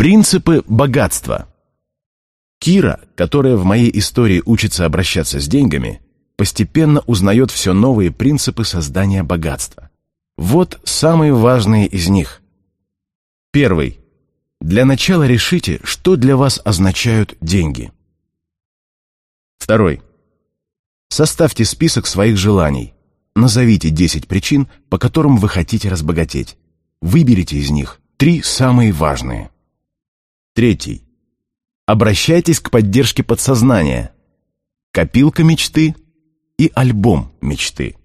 Принципы богатства. Кира, которая в моей истории учится обращаться с деньгами, постепенно узнает все новые принципы создания богатства. Вот самые важные из них. Первый. Для начала решите, что для вас означают деньги. Второй. Составьте список своих желаний. Назовите 10 причин, по которым вы хотите разбогатеть. Выберите из них три самые важные. Третий. Обращайтесь к поддержке подсознания. Копилка мечты и альбом мечты.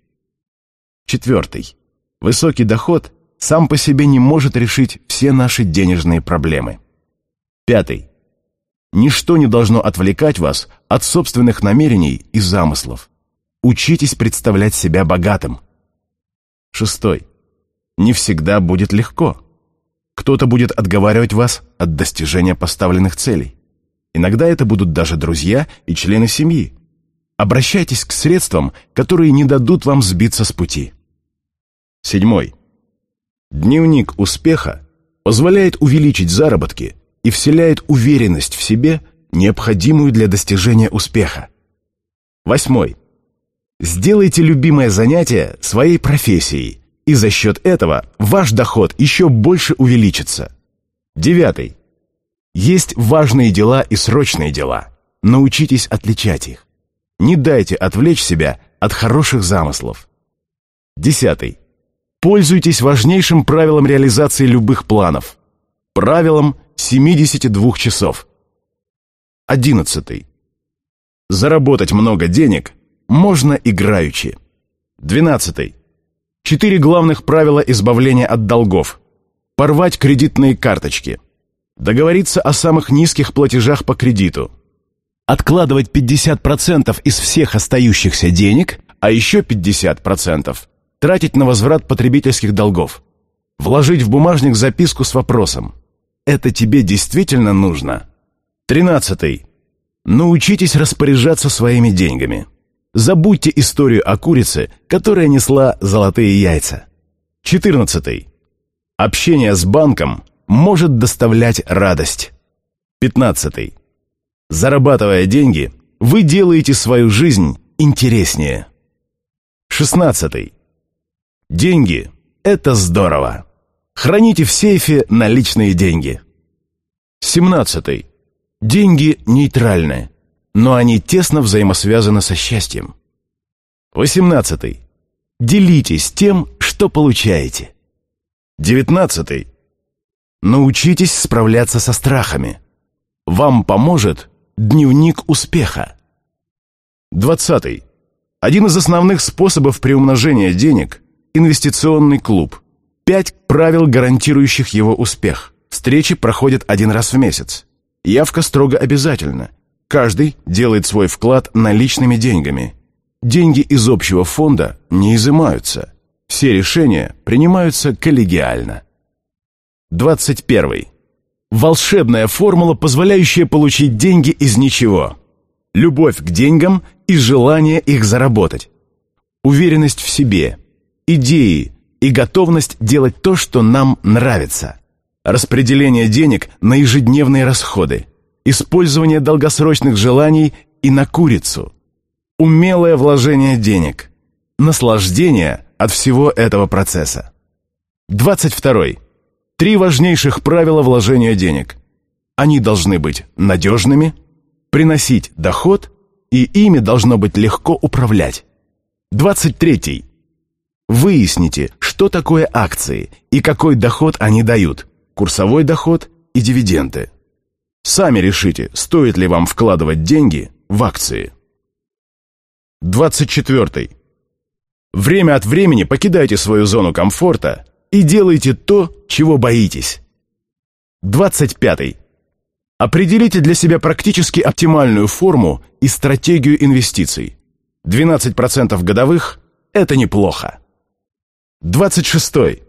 Четвертый. Высокий доход сам по себе не может решить все наши денежные проблемы. Пятый. Ничто не должно отвлекать вас от собственных намерений и замыслов. Учитесь представлять себя богатым. Шестой. Не всегда будет легко. Кто-то будет отговаривать вас от достижения поставленных целей. Иногда это будут даже друзья и члены семьи. Обращайтесь к средствам, которые не дадут вам сбиться с пути. Седьмой. Дневник успеха позволяет увеличить заработки и вселяет уверенность в себе, необходимую для достижения успеха. Восьмой. Сделайте любимое занятие своей профессией, и за счет этого ваш доход еще больше увеличится. Девятый. Есть важные дела и срочные дела. Научитесь отличать их. Не дайте отвлечь себя от хороших замыслов. Десятый. Пользуйтесь важнейшим правилом реализации любых планов. Правилом 72 часов. Одиннадцатый. Заработать много денег можно играючи. Двенадцатый. Четыре главных правила избавления от долгов. Порвать кредитные карточки. Договориться о самых низких платежах по кредиту. Откладывать 50% из всех остающихся денег, а еще 50% тратить на возврат потребительских долгов. Вложить в бумажник записку с вопросом «Это тебе действительно нужно?» Тринадцатый. Научитесь распоряжаться своими деньгами. Забудьте историю о курице, которая несла золотые яйца. Четырнадцатый. Общение с банком может доставлять радость. Пятнадцатый. Зарабатывая деньги, вы делаете свою жизнь интереснее. Шестнадцатый. Деньги – это здорово. Храните в сейфе наличные деньги. Семнадцатый. Деньги нейтральны но они тесно взаимосвязаны со счастьем. 18. Делитесь тем, что получаете. 19. Научитесь справляться со страхами. Вам поможет дневник успеха. 20. Один из основных способов приумножения денег – инвестиционный клуб. Пять правил, гарантирующих его успех. Встречи проходят один раз в месяц. Явка строго обязательна. Каждый делает свой вклад наличными деньгами. Деньги из общего фонда не изымаются. Все решения принимаются коллегиально. 21. Волшебная формула, позволяющая получить деньги из ничего. Любовь к деньгам и желание их заработать. Уверенность в себе, идеи и готовность делать то, что нам нравится. Распределение денег на ежедневные расходы использование долгосрочных желаний и на курицу, умелое вложение денег, наслаждение от всего этого процесса. 22. Три важнейших правила вложения денег. Они должны быть надежными, приносить доход, и ими должно быть легко управлять. 23. Выясните, что такое акции и какой доход они дают, курсовой доход и дивиденды. Сами решите, стоит ли вам вкладывать деньги в акции. 24. Время от времени покидайте свою зону комфорта и делайте то, чего боитесь. 25. Определите для себя практически оптимальную форму и стратегию инвестиций. 12% годовых – это неплохо. 26.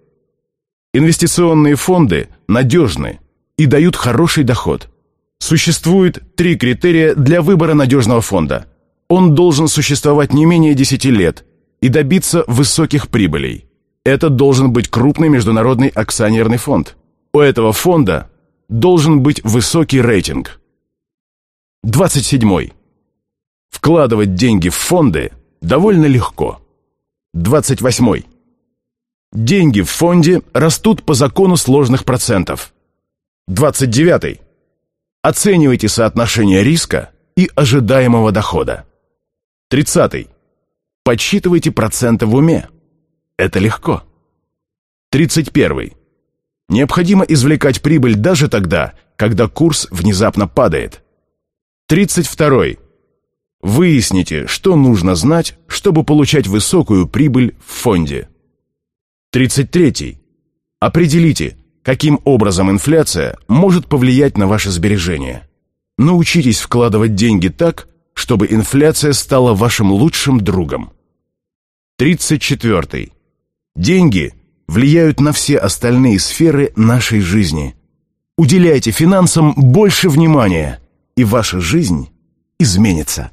Инвестиционные фонды надежны и дают хороший доход – Существует три критерия для выбора надежного фонда. Он должен существовать не менее 10 лет и добиться высоких прибылей. Это должен быть крупный международный акционерный фонд. У этого фонда должен быть высокий рейтинг. 27. Вкладывать деньги в фонды довольно легко. 28. Деньги в фонде растут по закону сложных процентов. 29. Оценивайте соотношение риска и ожидаемого дохода. 30. Подсчитывайте проценты в уме. Это легко. 31. Необходимо извлекать прибыль даже тогда, когда курс внезапно падает. 32. Выясните, что нужно знать, чтобы получать высокую прибыль в фонде. 33. Определите, каким образом инфляция может повлиять на ваши сбережения. Научитесь вкладывать деньги так, чтобы инфляция стала вашим лучшим другом. 34. Деньги влияют на все остальные сферы нашей жизни. Уделяйте финансам больше внимания, и ваша жизнь изменится.